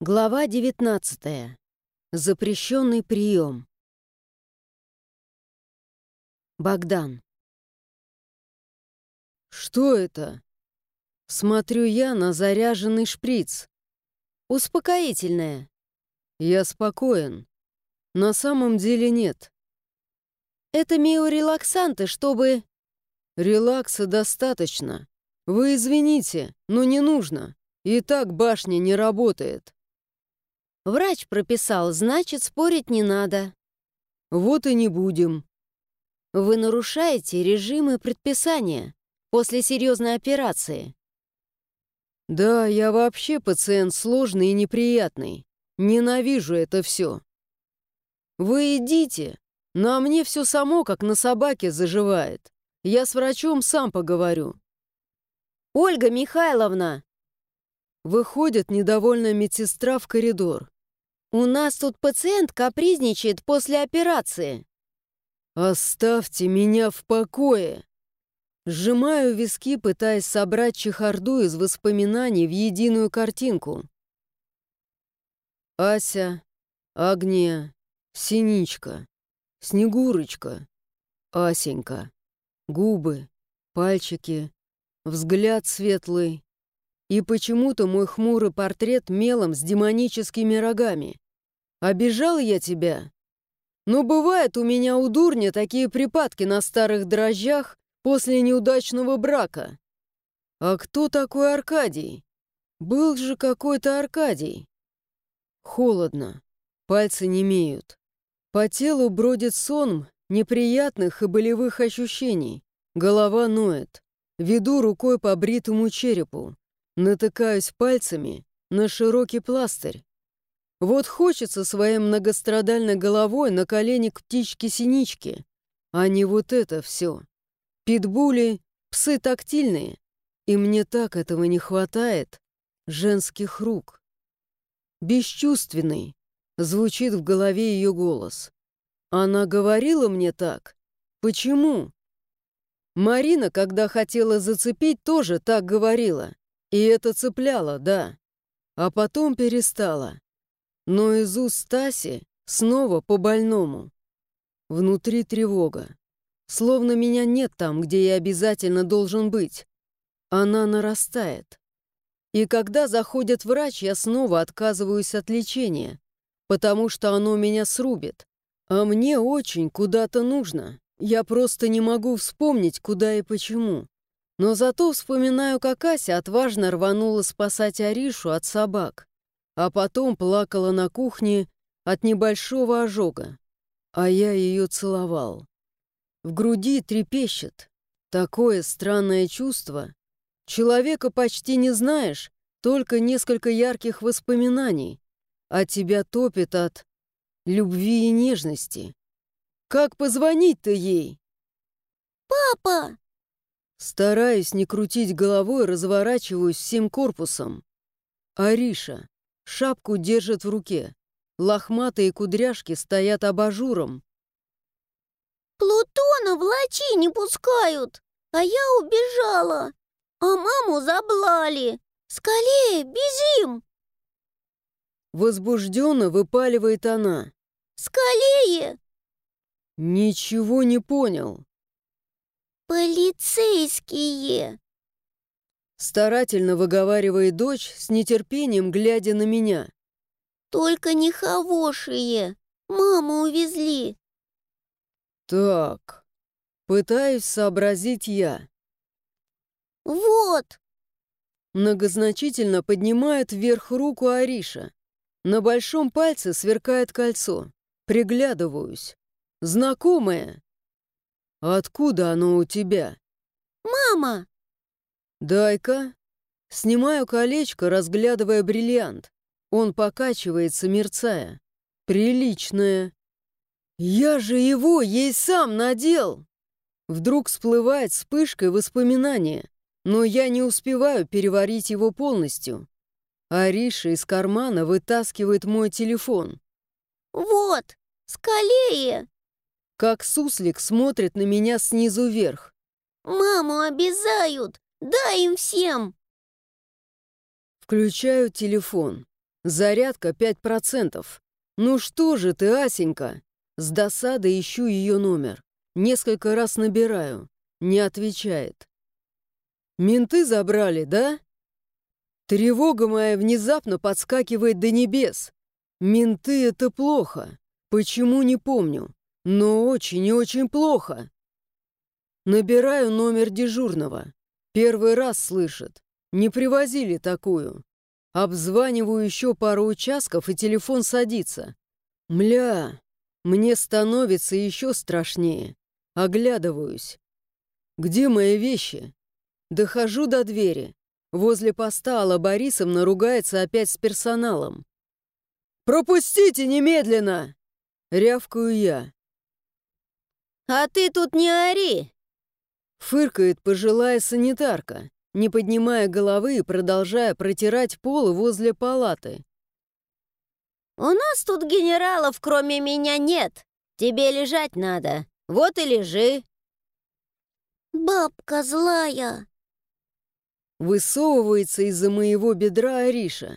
Глава 19. Запрещенный прием. Богдан. «Что это?» Смотрю я на заряженный шприц. Успокоительное. Я спокоен. На самом деле нет. Это миорелаксанты, чтобы... Релакса достаточно. Вы извините, но не нужно. И так башня не работает. Врач прописал, значит, спорить не надо. Вот и не будем. Вы нарушаете режимы предписания после серьезной операции. Да, я вообще пациент сложный и неприятный. Ненавижу это все. Вы идите, но мне все само, как на собаке, заживает. Я с врачом сам поговорю. Ольга Михайловна! Выходит недовольная медсестра в коридор. «У нас тут пациент капризничает после операции». «Оставьте меня в покое!» Сжимаю виски, пытаясь собрать чехарду из воспоминаний в единую картинку. Ася, Агния, Синичка, Снегурочка, Асенька, губы, пальчики, взгляд светлый, и почему-то мой хмурый портрет мелом с демоническими рогами. Обижал я тебя? Но бывает у меня у дурня такие припадки на старых дрожжах после неудачного брака. А кто такой Аркадий? Был же какой-то Аркадий. Холодно. Пальцы не имеют. По телу бродит сон неприятных и болевых ощущений. Голова ноет. Веду рукой по бритому черепу. Натыкаюсь пальцами на широкий пластырь. Вот хочется своей многострадальной головой на колени к птичке-синичке, а не вот это все. Питбули — псы тактильные, и мне так этого не хватает, женских рук. Бесчувственный, звучит в голове ее голос. Она говорила мне так. Почему? Марина, когда хотела зацепить, тоже так говорила. И это цепляло, да. А потом перестало. Но из уст Стаси снова по-больному. Внутри тревога. Словно меня нет там, где я обязательно должен быть. Она нарастает. И когда заходит врач, я снова отказываюсь от лечения, потому что оно меня срубит. А мне очень куда-то нужно. Я просто не могу вспомнить, куда и почему. Но зато вспоминаю, как Ася отважно рванула спасать Аришу от собак, а потом плакала на кухне от небольшого ожога, а я ее целовал. В груди трепещет. Такое странное чувство. Человека почти не знаешь, только несколько ярких воспоминаний, а тебя топит от любви и нежности. Как позвонить-то ей? «Папа!» Стараясь не крутить головой, разворачиваюсь всем корпусом. Ариша. Шапку держит в руке. Лохматые кудряшки стоят абажуром. «Плутона в лачи не пускают, а я убежала, а маму заблали. Скорее, бежим!» Возбужденно выпаливает она. «Скорее!» «Ничего не понял». «Полицейские!» Старательно выговаривает дочь, с нетерпением глядя на меня. «Только не хорошие! Маму увезли!» «Так, пытаюсь сообразить я». «Вот!» Многозначительно поднимает вверх руку Ариша. На большом пальце сверкает кольцо. Приглядываюсь. Знакомое. «Откуда оно у тебя?» «Мама!» «Дай-ка». Снимаю колечко, разглядывая бриллиант. Он покачивается, мерцая. Приличное. «Я же его ей сам надел!» Вдруг всплывает вспышкой воспоминания, но я не успеваю переварить его полностью. Ариша из кармана вытаскивает мой телефон. «Вот, скалее!» Как суслик смотрит на меня снизу вверх. «Маму обязают! Дай им всем!» Включаю телефон. Зарядка 5%. Ну что же ты, Асенька? С досадой ищу ее номер. Несколько раз набираю. Не отвечает. Менты забрали, да? Тревога моя внезапно подскакивает до небес. Менты — это плохо. Почему, не помню. Но очень и очень плохо. Набираю номер дежурного. Первый раз слышит. Не привозили такую. Обзваниваю еще пару участков, и телефон садится. Мля, мне становится еще страшнее. Оглядываюсь. Где мои вещи? Дохожу до двери. Возле поста Алла Борисовна ругается опять с персоналом. «Пропустите немедленно!» — рявкаю я. «А ты тут не ори!» Фыркает пожилая санитарка, не поднимая головы и продолжая протирать пол возле палаты. «У нас тут генералов кроме меня нет. Тебе лежать надо. Вот и лежи». «Бабка злая!» Высовывается из-за моего бедра Ариша.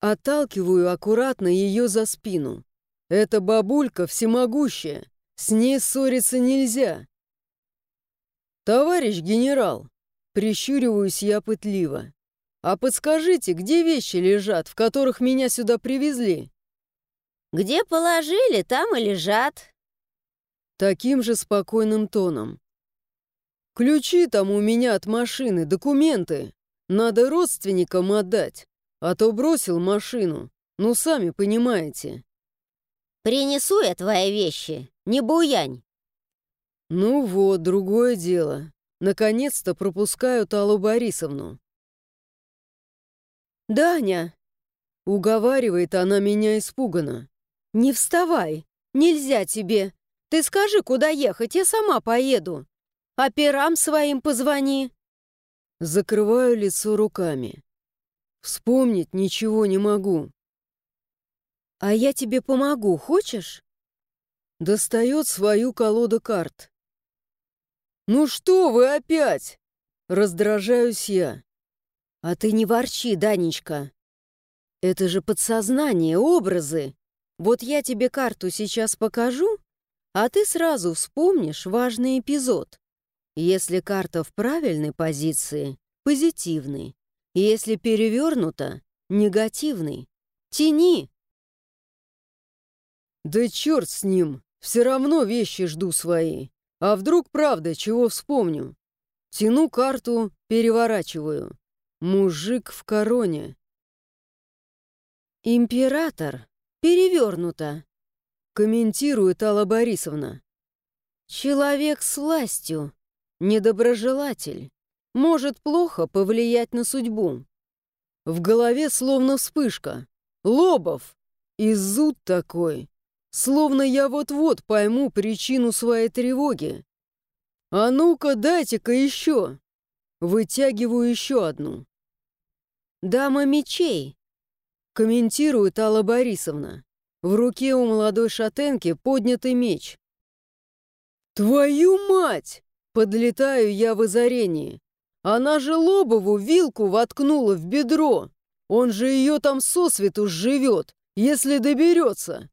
Отталкиваю аккуратно ее за спину. Эта бабулька всемогущая. С ней ссориться нельзя. «Товарищ генерал!» Прищуриваюсь я пытливо. «А подскажите, где вещи лежат, в которых меня сюда привезли?» «Где положили, там и лежат». Таким же спокойным тоном. «Ключи там у меня от машины, документы. Надо родственникам отдать, а то бросил машину. Ну, сами понимаете». «Принесу я твои вещи, не буянь». Ну вот, другое дело. Наконец-то пропускают Аллу Борисовну. «Даня!» — уговаривает она меня испуганно. «Не вставай! Нельзя тебе! Ты скажи, куда ехать, я сама поеду. Операм своим позвони!» Закрываю лицо руками. Вспомнить ничего не могу. «А я тебе помогу, хочешь?» Достает свою колоду карт. «Ну что вы опять?» Раздражаюсь я. «А ты не ворчи, Данечка. Это же подсознание, образы. Вот я тебе карту сейчас покажу, а ты сразу вспомнишь важный эпизод. Если карта в правильной позиции — позитивный. Если перевернута — негативный. Тяни!» «Да черт с ним! Все равно вещи жду свои!» А вдруг правда, чего вспомню? Тяну карту, переворачиваю. Мужик в короне. «Император. Перевернуто», — комментирует Алла Борисовна. «Человек с властью. Недоброжелатель. Может плохо повлиять на судьбу. В голове словно вспышка. Лобов. И зуд такой. Словно я вот-вот пойму причину своей тревоги. А ну-ка, дайте-ка еще. Вытягиваю еще одну. «Дама мечей», — комментирует Алла Борисовна. В руке у молодой шатенки поднятый меч. «Твою мать!» — подлетаю я в озарении. Она же Лобову вилку воткнула в бедро. Он же ее там сосвету живет, если доберется.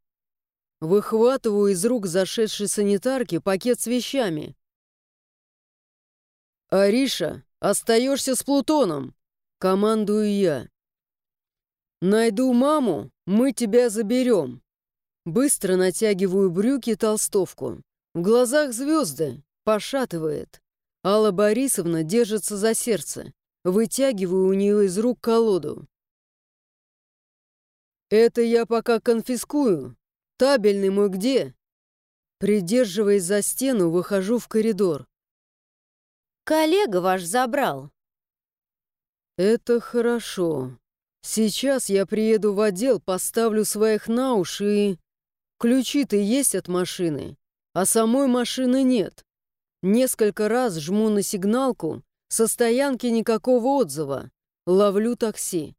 Выхватываю из рук зашедшей санитарки пакет с вещами. «Ариша, остаешься с Плутоном!» — командую я. «Найду маму, мы тебя заберем!» Быстро натягиваю брюки и толстовку. В глазах звезды, пошатывает. Алла Борисовна держится за сердце. Вытягиваю у нее из рук колоду. «Это я пока конфискую, «Табельный мой где?» Придерживаясь за стену, выхожу в коридор. «Коллега ваш забрал». «Это хорошо. Сейчас я приеду в отдел, поставлю своих на уши и... Ключи-то есть от машины, а самой машины нет. Несколько раз жму на сигналку, со стоянки никакого отзыва. Ловлю такси.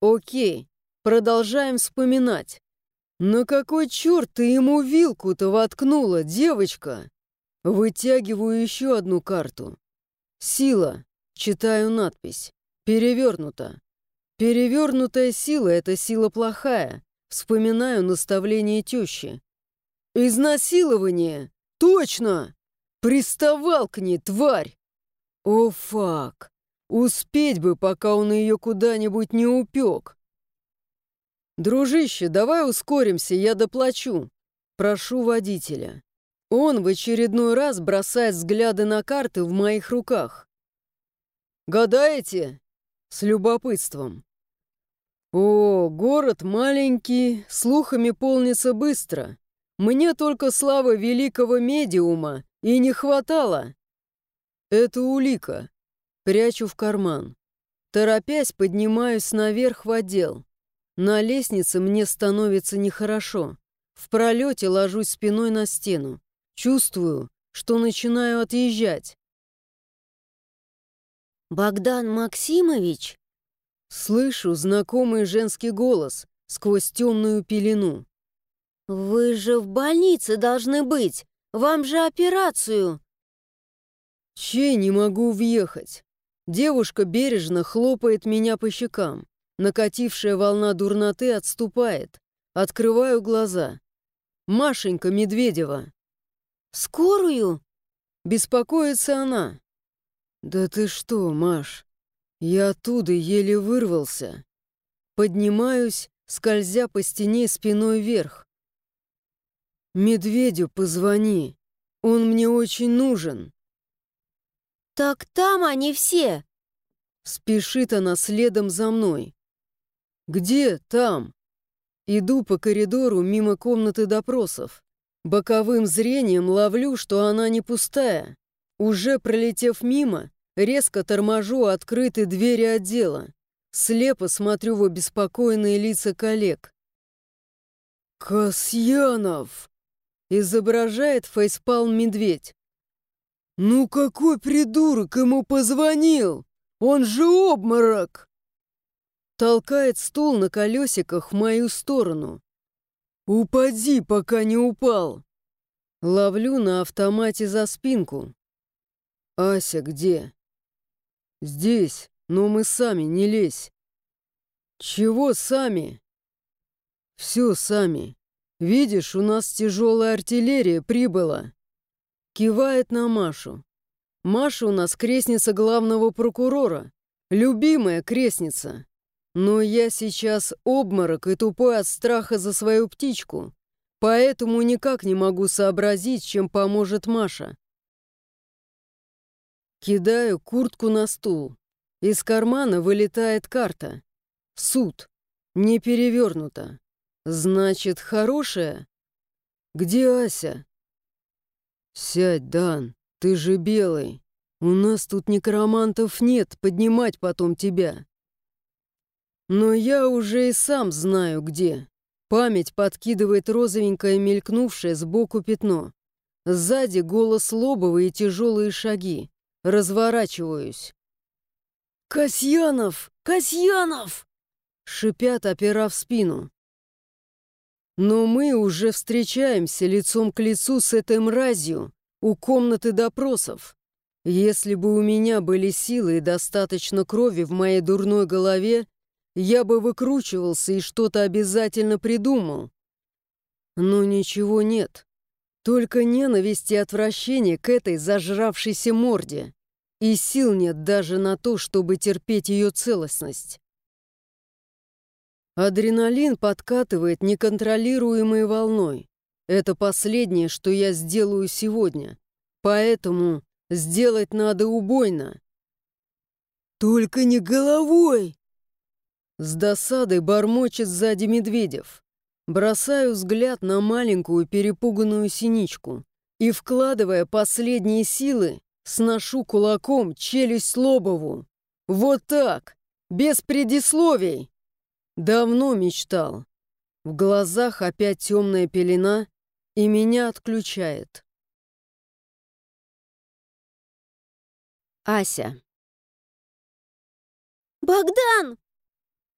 Окей, продолжаем вспоминать. «На какой черт ты ему вилку-то воткнула, девочка?» Вытягиваю еще одну карту. «Сила». Читаю надпись. Перевернута. Перевернутая сила — это сила плохая. Вспоминаю наставление тещи. Изнасилование! Точно! Приставал к ней, тварь! О, фак! Успеть бы, пока он ее куда-нибудь не упек. «Дружище, давай ускоримся, я доплачу. Прошу водителя». Он в очередной раз бросает взгляды на карты в моих руках. «Гадаете?» С любопытством. «О, город маленький, слухами полнится быстро. Мне только славы великого медиума и не хватало. Это улика. Прячу в карман. Торопясь, поднимаюсь наверх в отдел. На лестнице мне становится нехорошо. В пролете ложусь спиной на стену. Чувствую, что начинаю отъезжать. «Богдан Максимович?» Слышу знакомый женский голос сквозь темную пелену. «Вы же в больнице должны быть! Вам же операцию!» Чей не могу въехать? Девушка бережно хлопает меня по щекам. Накатившая волна дурноты отступает. Открываю глаза. Машенька Медведева. «Скорую?» Беспокоится она. «Да ты что, Маш? Я оттуда еле вырвался. Поднимаюсь, скользя по стене спиной вверх. Медведю позвони. Он мне очень нужен. «Так там они все!» Спешит она следом за мной. «Где там?» Иду по коридору мимо комнаты допросов. Боковым зрением ловлю, что она не пустая. Уже пролетев мимо, резко торможу открытые двери отдела. Слепо смотрю в обеспокоенные лица коллег. «Касьянов!» — изображает фейспалм медведь. «Ну какой придурок ему позвонил? Он же обморок!» Толкает стул на колесиках в мою сторону. «Упади, пока не упал!» Ловлю на автомате за спинку. «Ася где?» «Здесь, но мы сами, не лезь!» «Чего сами?» «Все сами. Видишь, у нас тяжелая артиллерия прибыла. Кивает на Машу. Маша у нас крестница главного прокурора. Любимая крестница. Но я сейчас обморок и тупой от страха за свою птичку. Поэтому никак не могу сообразить, чем поможет Маша. Кидаю куртку на стул. Из кармана вылетает карта. Суд. Не перевернута. Значит, хорошая? Где Ася? «Сядь, Дан, ты же белый. У нас тут некромантов нет, поднимать потом тебя». Но я уже и сам знаю, где. Память подкидывает розовенькое мелькнувшее сбоку пятно. Сзади голос Лобова и тяжелые шаги. Разворачиваюсь. «Касьянов! Касьянов!» Шипят, опера в спину. Но мы уже встречаемся лицом к лицу с этой мразью у комнаты допросов. Если бы у меня были силы и достаточно крови в моей дурной голове, я бы выкручивался и что-то обязательно придумал. Но ничего нет. Только ненависть и отвращение к этой зажравшейся морде. И сил нет даже на то, чтобы терпеть ее целостность. Адреналин подкатывает неконтролируемой волной. Это последнее, что я сделаю сегодня. Поэтому сделать надо убойно. «Только не головой!» С досадой бормочет сзади Медведев. Бросаю взгляд на маленькую перепуганную синичку и, вкладывая последние силы, сношу кулаком челюсть Лобову. Вот так, без предисловий. Давно мечтал. В глазах опять темная пелена, и меня отключает. Ася. «Богдан!»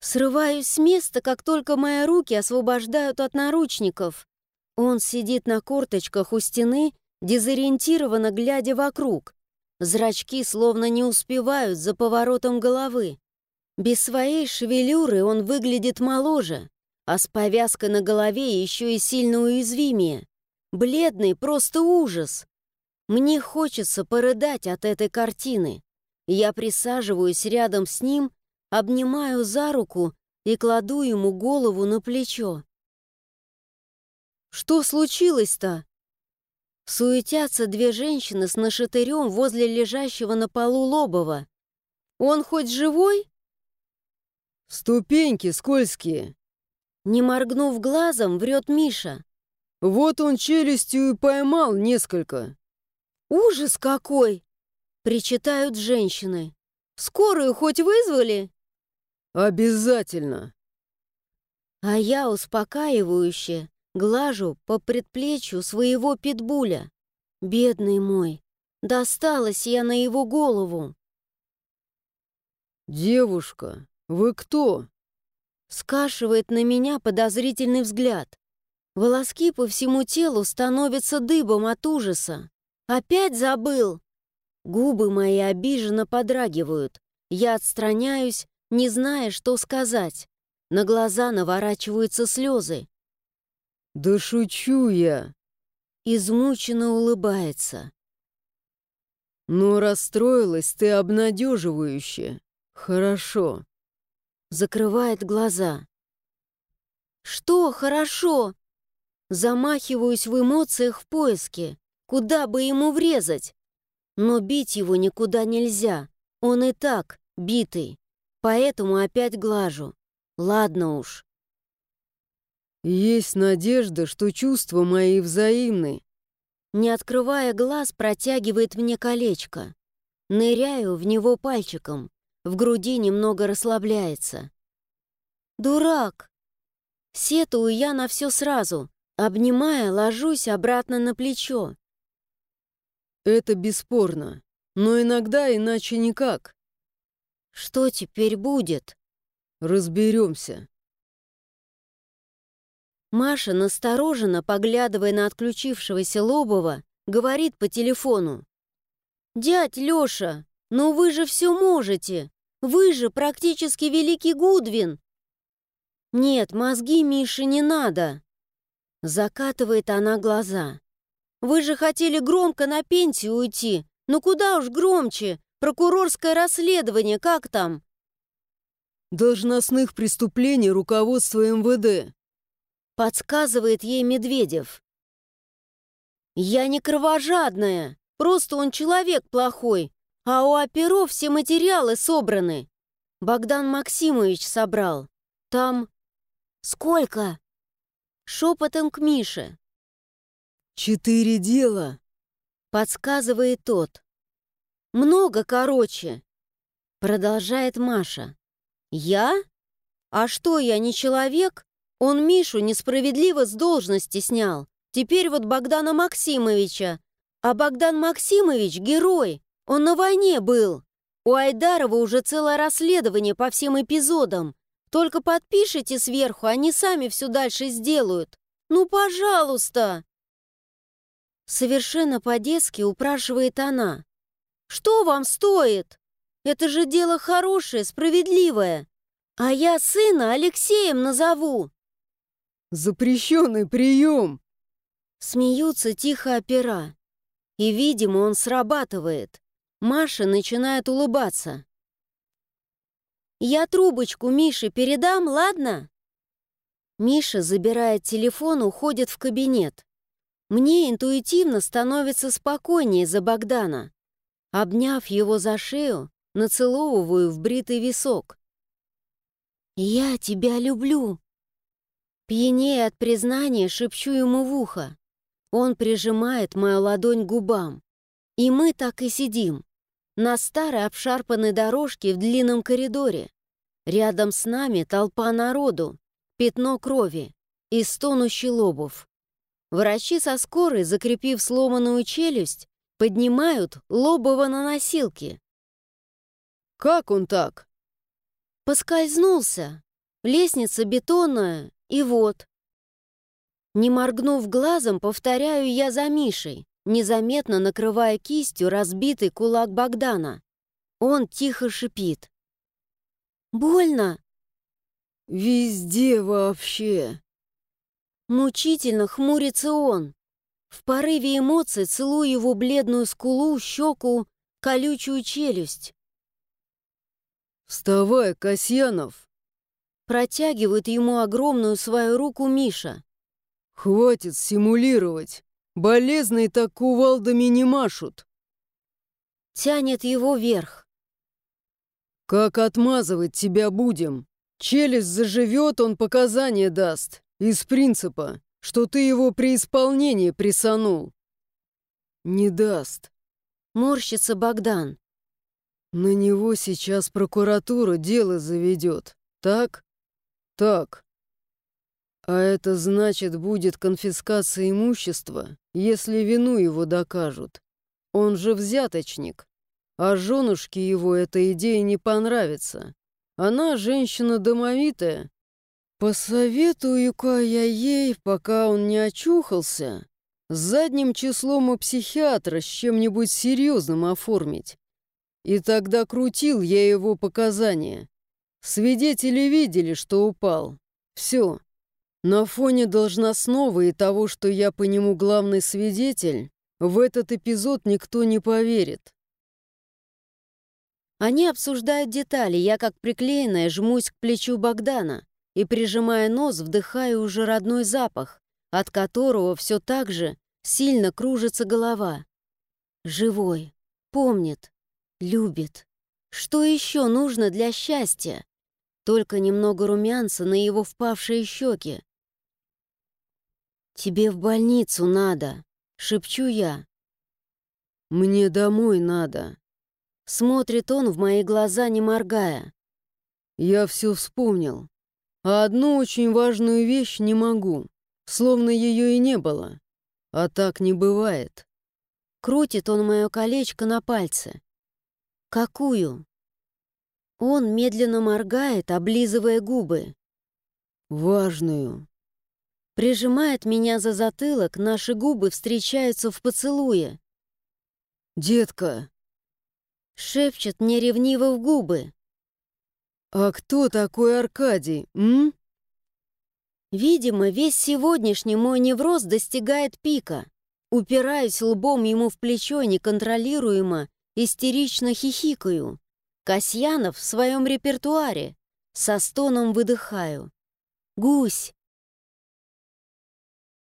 Срываюсь с места, как только мои руки освобождают от наручников. Он сидит на корточках у стены, дезориентированно глядя вокруг. Зрачки словно не успевают за поворотом головы. Без своей шевелюры он выглядит моложе, а с повязкой на голове еще и сильно уязвимее. Бледный просто ужас. Мне хочется порыдать от этой картины. Я присаживаюсь рядом с ним, обнимаю за руку и кладу ему голову на плечо. «Что случилось-то?» Суетятся две женщины с нашатырем возле лежащего на полу Лобова. «Он хоть живой?» «Ступеньки скользкие!» Не моргнув глазом, врет Миша. «Вот он челюстью и поймал несколько». «Ужас какой!» Причитают женщины. «Скорую хоть вызвали?» «Обязательно!» А я успокаивающе глажу по предплечью своего питбуля. Бедный мой, досталась я на его голову. «Девушка, вы кто?» Скашивает на меня подозрительный взгляд. Волоски по всему телу становятся дыбом от ужаса. Опять забыл. Губы мои обиженно подрагивают. Я отстраняюсь, не зная, что сказать. На глаза наворачиваются слезы. «Да шучу я!» Измученно улыбается. «Но расстроилась ты обнадеживающе. Хорошо». Закрывает глаза. «Что хорошо?» Замахиваюсь в эмоциях в поиске. Куда бы ему врезать? Но бить его никуда нельзя. Он и так битый. Поэтому опять глажу. Ладно уж. Есть надежда, что чувства мои взаимны. Не открывая глаз, протягивает мне колечко. Ныряю в него пальчиком. В груди немного расслабляется. «Дурак!» Сетую я на все сразу. Обнимая, ложусь обратно на плечо. Это бесспорно. Но иногда иначе никак. Что теперь будет? Разберемся. Маша, настороженно поглядывая на отключившегося Лобова, говорит по телефону. «Дядь Лёша, ну вы же все можете! Вы же практически великий Гудвин!» «Нет, мозги Мише не надо!» Закатывает она глаза. «Вы же хотели громко на пенсию уйти! Ну куда уж громче! Прокурорское расследование, как там?» «Должностных преступлений руководства МВД», Подсказывает ей Медведев. «Я не кровожадная, просто он человек плохой, а у оперов все материалы собраны. Богдан Максимович собрал. Там... Сколько?» Шепотом к Мише. «Четыре дела», — подсказывает тот. «Много, короче», — продолжает Маша. «Я? А что, я не человек? Он Мишу несправедливо с должности снял. Теперь вот Богдана Максимовича. А Богдан Максимович — герой. Он на войне был. У Айдарова уже целое расследование по всем эпизодам. Только подпишите сверху, они сами все дальше сделают. Ну, пожалуйста!» Совершенно по-детски упрашивает она. «Что вам стоит? Это же дело хорошее, справедливое. А я сына Алексеем назову. Запрещенный прием!» Смеются тихо опера. И, видимо, он срабатывает. Маша начинает улыбаться. «Я трубочку Мише передам, ладно?» Миша забирает телефон, уходит в кабинет. Мне интуитивно становится спокойнее за Богдана. Обняв его за шею, нацеловываю в бритый висок. «Я тебя люблю!» Пьянее от признания шепчу ему в ухо. Он прижимает мою ладонь к губам. И мы так и сидим. На старой обшарпанной дорожке в длинном коридоре. Рядом с нами толпа народу, пятно крови и стонущий лобов. Врачи со скорой, закрепив сломанную челюсть, поднимают Лобова на носилки. «Как он так?» Поскользнулся. Лестница бетонная, и вот. Не моргнув глазом, повторяю я за Мишей, незаметно накрывая кистью разбитый кулак Богдана. Он тихо шипит. Больно? Везде вообще. Мучительно хмурится он. В порыве эмоций целую его бледную скулу, щеку, колючую челюсть. «Вставай, Касьянов!» Протягивает ему огромную свою руку Миша. «Хватит симулировать! Болезные так кувалдами не машут!» Тянет его вверх. «Как отмазывать тебя будем? Челюсть заживет, он показания даст. Из принципа, что ты его при исполнении присанул». «Не даст». Морщится Богдан. «На него сейчас прокуратура дело заведет, так?» «Так. А это значит, будет конфискация имущества, если вину его докажут. Он же взяточник. А женушке его эта идея не понравится. Она женщина домовитая. Посоветую-ка я ей, пока он не очухался, задним числом у психиатра с чем-нибудь серьезным оформить. И тогда крутил я его показания. Свидетели видели, что упал. Все. На фоне должностного и того, что я по нему главный свидетель, в этот эпизод никто не поверит. Они обсуждают детали, я как приклеенная жмусь к плечу Богдана и, прижимая нос, вдыхаю уже родной запах, от которого все так же сильно кружится голова. Живой, помнит, любит. Что еще нужно для счастья? Только немного румянца на его впавшие щеки. «Тебе в больницу надо», — шепчу я. «Мне домой надо», Смотрит он в мои глаза, не моргая. «Я все вспомнил. А одну очень важную вещь не могу, словно ее и не было. А так не бывает». Крутит он мое колечко на пальце. «Какую?» Он медленно моргает, облизывая губы. «Важную». Прижимает меня за затылок, наши губы встречаются в поцелуе. «Детка!» Шепчет мне ревниво в губы. «А кто такой Аркадий, м?» Видимо, весь сегодняшний мой невроз достигает пика. Упираюсь лбом ему в плечо неконтролируемо, истерично хихикаю. Касьянов в своем репертуаре. Со стоном выдыхаю. «Гусь!